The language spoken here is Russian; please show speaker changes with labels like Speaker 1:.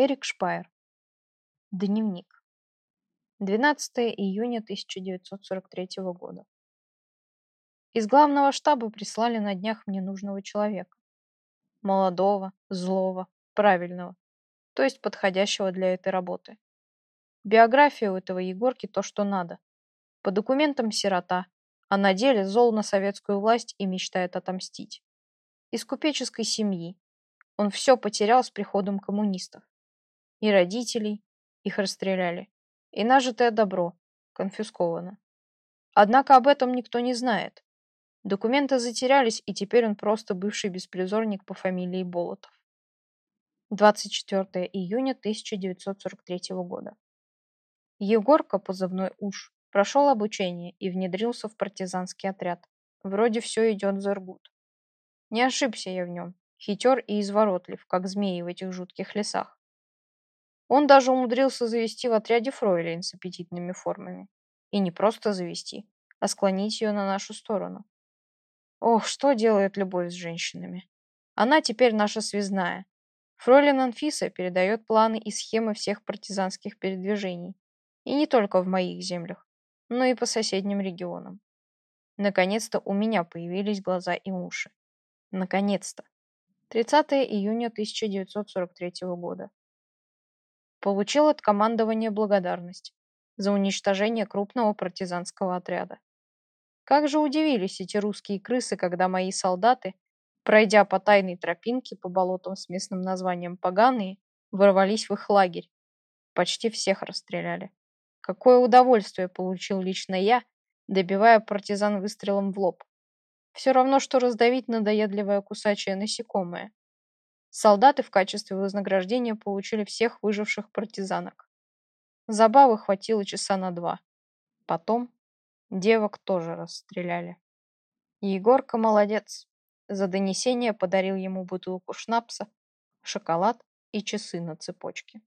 Speaker 1: Эрик Шпайер. Дневник. 12 июня 1943 года. Из главного штаба прислали на днях мне нужного человека. Молодого, злого, правильного, то есть подходящего для этой работы. Биография у этого Егорки то, что надо. По документам сирота, а на деле зол на советскую власть и мечтает отомстить. Из купеческой семьи. Он все потерял с приходом коммунистов. И родителей, их расстреляли, и нажитое добро, конфисковано. Однако об этом никто не знает. Документы затерялись, и теперь он просто бывший беспризорник по фамилии Болотов. 24 июня 1943 года. Егорка, позывной Уж, прошел обучение и внедрился в партизанский отряд. Вроде все идет за ргут. Не ошибся я в нем. Хитер и изворотлив, как змеи в этих жутких лесах. Он даже умудрился завести в отряде фройлейн с аппетитными формами. И не просто завести, а склонить ее на нашу сторону. Ох, что делает любовь с женщинами. Она теперь наша связная. Фройлен Анфиса передает планы и схемы всех партизанских передвижений. И не только в моих землях, но и по соседним регионам. Наконец-то у меня появились глаза и уши. Наконец-то. 30 июня 1943 года. Получил от командования благодарность за уничтожение крупного партизанского отряда. Как же удивились эти русские крысы, когда мои солдаты, пройдя по тайной тропинке по болотам с местным названием Поганые, ворвались в их лагерь. Почти всех расстреляли. Какое удовольствие получил лично я, добивая партизан выстрелом в лоб. Все равно, что раздавить надоедливое кусачее насекомое. Солдаты в качестве вознаграждения получили всех выживших партизанок. Забавы хватило часа на два. Потом девок тоже расстреляли. Егорка молодец. За донесение подарил ему бутылку шнапса, шоколад и часы на цепочке.